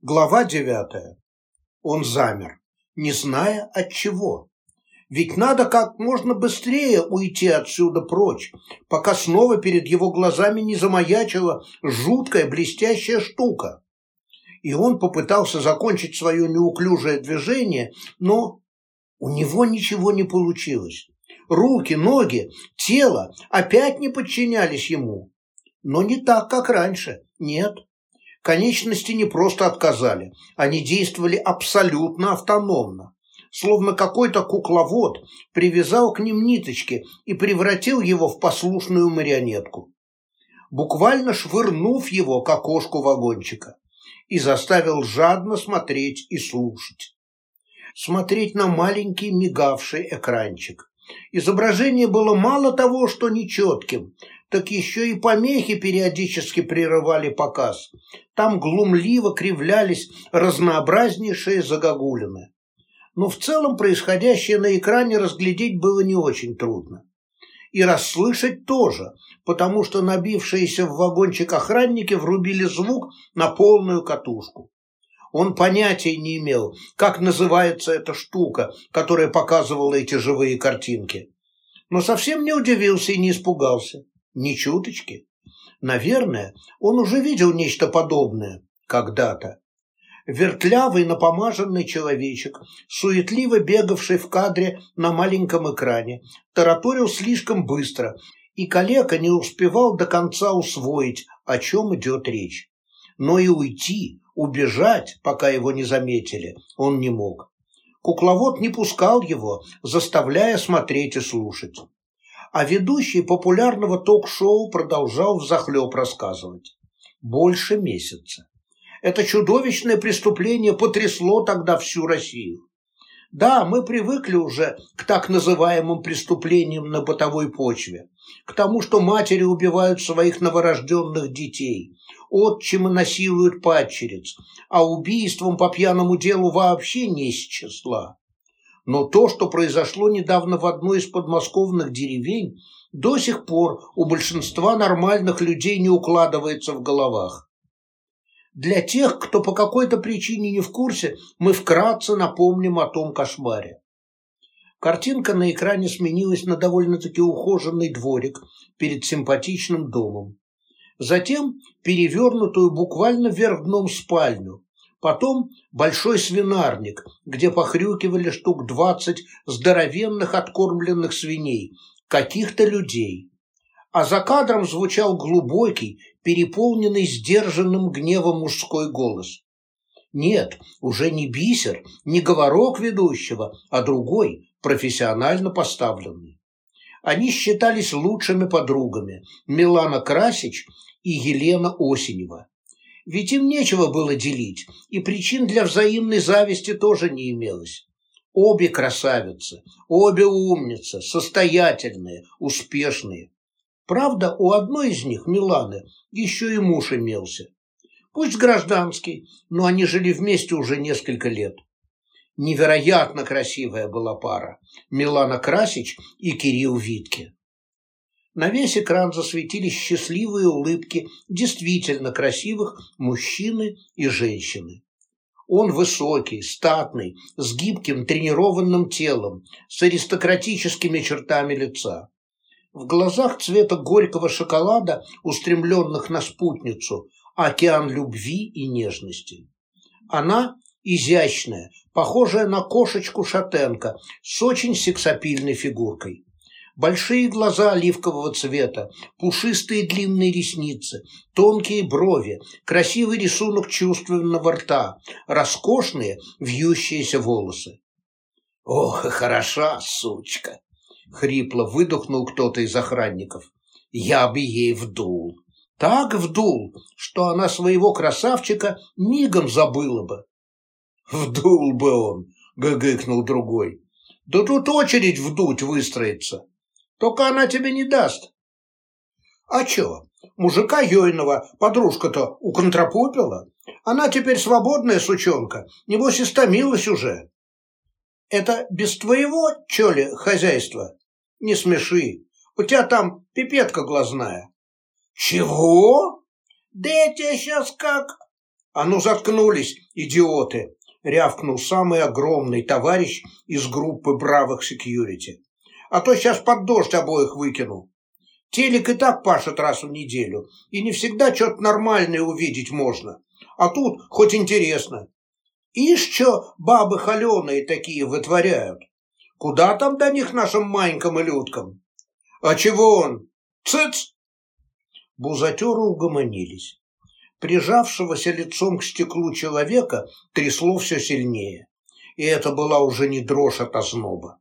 Глава девятая. Он замер, не зная от чего. Ведь надо как можно быстрее уйти отсюда прочь, пока снова перед его глазами не замаячила жуткая блестящая штука. И он попытался закончить свое неуклюжее движение, но у него ничего не получилось. Руки, ноги, тело опять не подчинялись ему. Но не так, как раньше, нет. Конечности не просто отказали, они действовали абсолютно автономно. Словно какой-то кукловод привязал к ним ниточки и превратил его в послушную марионетку. Буквально швырнув его к окошку вагончика и заставил жадно смотреть и слушать. Смотреть на маленький мигавший экранчик. Изображение было мало того, что нечетким, так еще и помехи периодически прерывали показ. Там глумливо кривлялись разнообразнейшие загогулины. Но в целом происходящее на экране разглядеть было не очень трудно. И расслышать тоже, потому что набившиеся в вагончик охранники врубили звук на полную катушку. Он понятия не имел, как называется эта штука, которая показывала эти живые картинки. Но совсем не удивился и не испугался. Ни чуточки. Наверное, он уже видел нечто подобное когда-то. Вертлявый напомаженный человечек, суетливо бегавший в кадре на маленьком экране, тараторил слишком быстро, и калека не успевал до конца усвоить, о чем идет речь. Но и уйти, убежать, пока его не заметили, он не мог. Кукловод не пускал его, заставляя смотреть и слушать а ведущий популярного ток-шоу продолжал взахлеб рассказывать. Больше месяца. Это чудовищное преступление потрясло тогда всю Россию. Да, мы привыкли уже к так называемым преступлениям на бытовой почве, к тому, что матери убивают своих новорожденных детей, отчимы насилуют падчериц, а убийством по пьяному делу вообще не из числа. Но то, что произошло недавно в одной из подмосковных деревень, до сих пор у большинства нормальных людей не укладывается в головах. Для тех, кто по какой-то причине не в курсе, мы вкратце напомним о том кошмаре. Картинка на экране сменилась на довольно-таки ухоженный дворик перед симпатичным домом. Затем перевернутую буквально вверх дном спальню, Потом большой свинарник, где похрюкивали штук двадцать здоровенных откормленных свиней, каких-то людей. А за кадром звучал глубокий, переполненный сдержанным гневом мужской голос. Нет, уже не бисер, не говорок ведущего, а другой, профессионально поставленный. Они считались лучшими подругами Милана Красич и Елена Осенева. Ведь им нечего было делить, и причин для взаимной зависти тоже не имелось. Обе красавицы, обе умницы, состоятельные, успешные. Правда, у одной из них, Миланы, еще и муж имелся. Пусть гражданский, но они жили вместе уже несколько лет. Невероятно красивая была пара – Милана Красич и Кирилл Витке. На весь экран засветились счастливые улыбки действительно красивых мужчины и женщины. Он высокий, статный, с гибким тренированным телом, с аристократическими чертами лица. В глазах цвета горького шоколада, устремленных на спутницу, океан любви и нежности. Она изящная, похожая на кошечку-шатенка с очень сексапильной фигуркой большие глаза оливкового цвета, пушистые длинные ресницы, тонкие брови, красивый рисунок чувственного рта, роскошные вьющиеся волосы. «Ох, хороша, сучка!» — хрипло выдохнул кто-то из охранников. «Я бы ей вдул!» Так вдул, что она своего красавчика мигом забыла бы. «Вдул бы он!» — гыгыкнул другой. «Да тут очередь вдуть выстроится!» Только она тебе не даст. А чё, мужика Йойного подружка-то уконтропупила? Она теперь свободная сучонка, небось истомилась уже. Это без твоего, чё ли, хозяйства? Не смеши, у тебя там пипетка глазная. Чего? Да я тебя сейчас как... «А ну заткнулись, идиоты!» — рявкнул самый огромный товарищ из группы бравых секьюрити. «А то сейчас под дождь обоих выкину. Телек и так пашет раз в неделю, и не всегда что-то нормальное увидеть можно. А тут хоть интересно. Ишь, что бабы холеные такие вытворяют. Куда там до них нашим манькам и людкам? А чего он? Цыц!» Бузатеры угомонились. Прижавшегося лицом к стеклу человека трясло все сильнее. И это была уже не дрожь от озноба.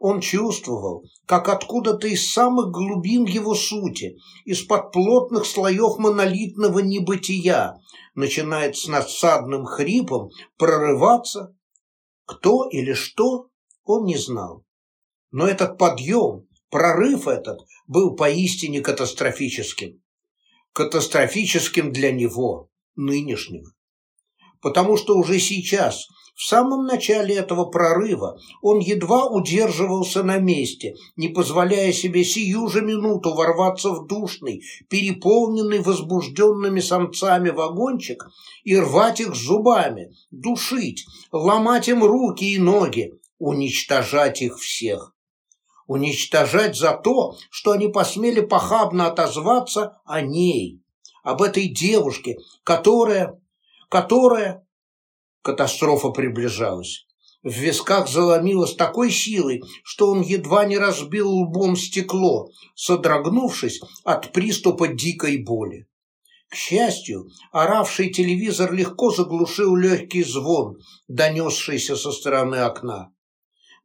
Он чувствовал, как откуда-то из самых глубин его сути, из-под плотных слоев монолитного небытия, начинает с надсадным хрипом прорываться. Кто или что, он не знал. Но этот подъем, прорыв этот, был поистине катастрофическим катастрофическим для него, нынешнего. Потому что уже сейчас, в самом начале этого прорыва, он едва удерживался на месте, не позволяя себе сию же минуту ворваться в душный, переполненный возбужденными самцами вагончик и рвать их зубами, душить, ломать им руки и ноги, уничтожать их всех. Уничтожать за то, что они посмели похабно отозваться о ней, об этой девушке, которая... которая... Катастрофа приближалась. В висках заломило с такой силой, что он едва не разбил лбом стекло, содрогнувшись от приступа дикой боли. К счастью, оравший телевизор легко заглушил легкий звон, донесшийся со стороны окна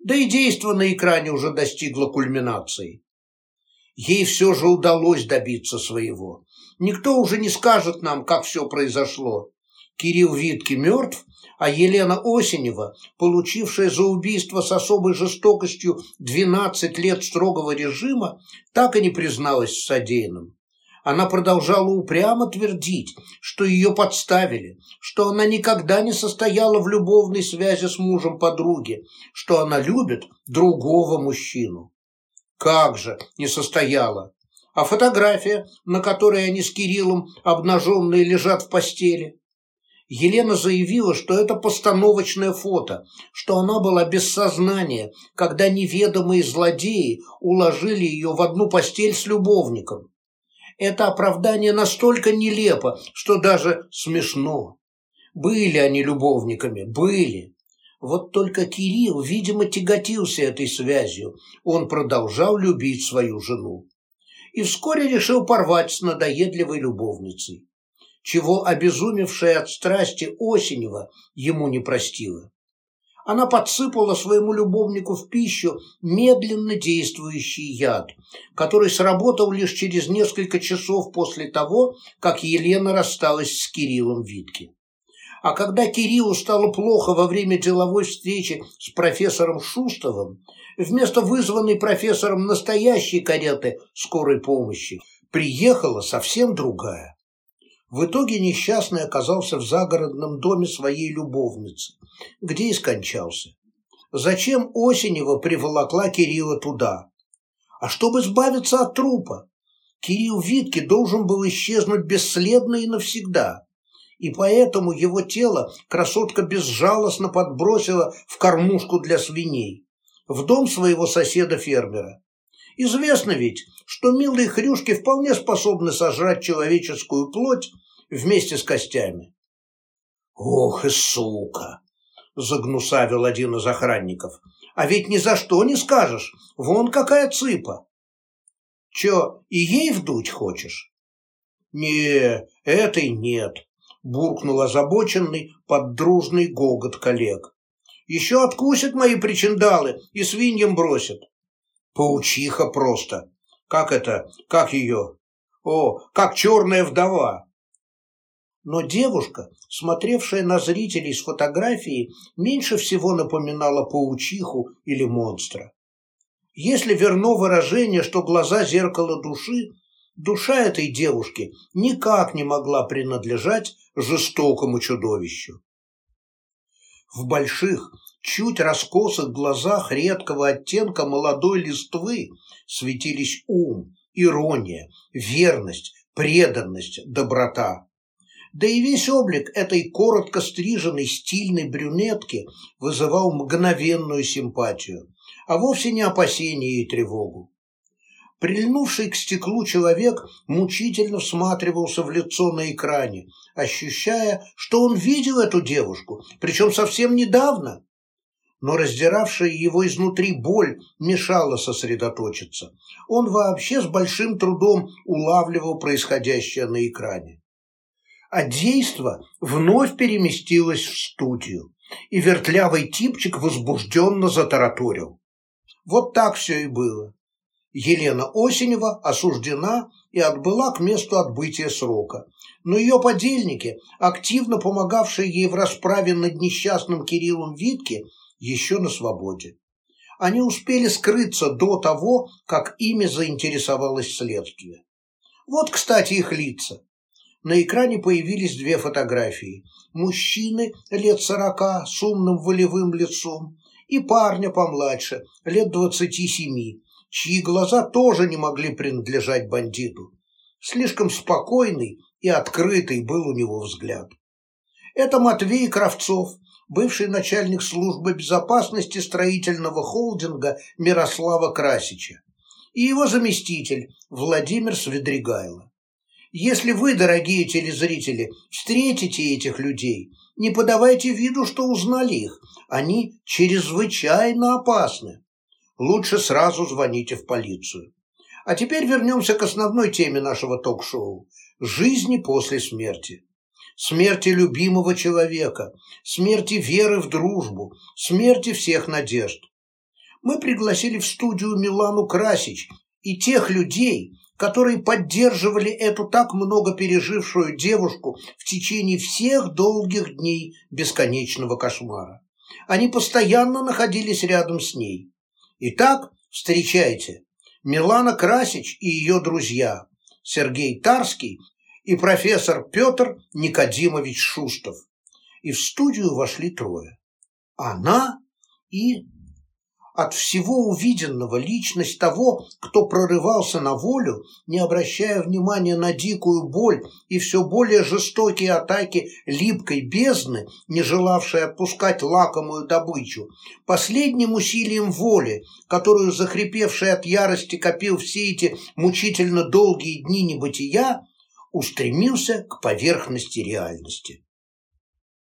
да и действо на экране уже достигло кульминации. Ей все же удалось добиться своего. Никто уже не скажет нам, как все произошло. Кирилл Витки мертв, а Елена Осенева, получившая за убийство с особой жестокостью 12 лет строгого режима, так и не призналась в содеянном она продолжала упрямо твердить, что ее подставили, что она никогда не состояла в любовной связи с мужем подруги, что она любит другого мужчину. Как же не состояла? А фотография, на которой они с Кириллом обнаженные лежат в постели? Елена заявила, что это постановочное фото, что она была без сознания, когда неведомые злодеи уложили ее в одну постель с любовником. Это оправдание настолько нелепо, что даже смешно. Были они любовниками, были. Вот только Кирилл, видимо, тяготился этой связью. Он продолжал любить свою жену. И вскоре решил порвать с надоедливой любовницей, чего обезумевшая от страсти Осенева ему не простила она подсыпала своему любовнику в пищу медленно действующий яд, который сработал лишь через несколько часов после того, как Елена рассталась с Кириллом Витке. А когда Кириллу стало плохо во время деловой встречи с профессором Шустовым, вместо вызванной профессором настоящей кареты скорой помощи приехала совсем другая. В итоге несчастный оказался в загородном доме своей любовницы, где и скончался. Зачем Осенева приволокла Кирилла туда? А чтобы избавиться от трупа. Кирилл Витке должен был исчезнуть бесследно и навсегда. И поэтому его тело красотка безжалостно подбросила в кормушку для свиней, в дом своего соседа-фермера. Известно ведь, что милые хрюшки вполне способны сожрать человеческую плоть вместе с костями. «Ох и сука!» – загнусавил один из охранников. «А ведь ни за что не скажешь, вон какая цыпа!» «Че, и ей вдуть хочешь?» «Не, этой нет», – буркнул озабоченный под дружный гогот коллег. «Еще откусят мои причиндалы и свиньям бросят». Паучиха просто. Как это? Как ее? О, как черная вдова. Но девушка, смотревшая на зрителей с фотографией, меньше всего напоминала паучиху или монстра. Если верно выражение, что глаза зеркало души, душа этой девушки никак не могла принадлежать жестокому чудовищу. В больших, чуть раскосых глазах редкого оттенка молодой листвы светились ум, ирония, верность, преданность, доброта. Да и весь облик этой коротко стриженной стильной брюнетки вызывал мгновенную симпатию, а вовсе не опасение и тревогу. Прильнувший к стеклу человек мучительно всматривался в лицо на экране, ощущая, что он видел эту девушку, причем совсем недавно. Но раздиравшая его изнутри боль мешала сосредоточиться. Он вообще с большим трудом улавливал происходящее на экране. А действо вновь переместилось в студию, и вертлявый типчик возбужденно затараторил. Вот так все и было. Елена Осенева осуждена и отбыла к месту отбытия срока, но ее подельники, активно помогавшие ей в расправе над несчастным Кириллом Витке, еще на свободе. Они успели скрыться до того, как ими заинтересовалось следствие. Вот, кстати, их лица. На экране появились две фотографии. Мужчины лет сорока с умным волевым лицом и парня помладше, лет двадцати семи, чьи глаза тоже не могли принадлежать бандиту. Слишком спокойный и открытый был у него взгляд. Это Матвей Кравцов, бывший начальник службы безопасности строительного холдинга Мирослава Красича, и его заместитель Владимир Свидригайло. Если вы, дорогие телезрители, встретите этих людей, не подавайте виду, что узнали их. Они чрезвычайно опасны лучше сразу звоните в полицию. А теперь вернемся к основной теме нашего ток-шоу – жизни после смерти. Смерти любимого человека, смерти веры в дружбу, смерти всех надежд. Мы пригласили в студию Милану Красич и тех людей, которые поддерживали эту так много пережившую девушку в течение всех долгих дней бесконечного кошмара. Они постоянно находились рядом с ней. Итак, встречайте, Милана Красич и ее друзья, Сергей Тарский и профессор Петр Никодимович Шустов. И в студию вошли трое. Она и от всего увиденного личность того, кто прорывался на волю, не обращая внимания на дикую боль и все более жестокие атаки липкой бездны, не желавшей отпускать лакомую добычу, последним усилием воли, которую захрипевший от ярости копил все эти мучительно долгие дни небытия, устремился к поверхности реальности.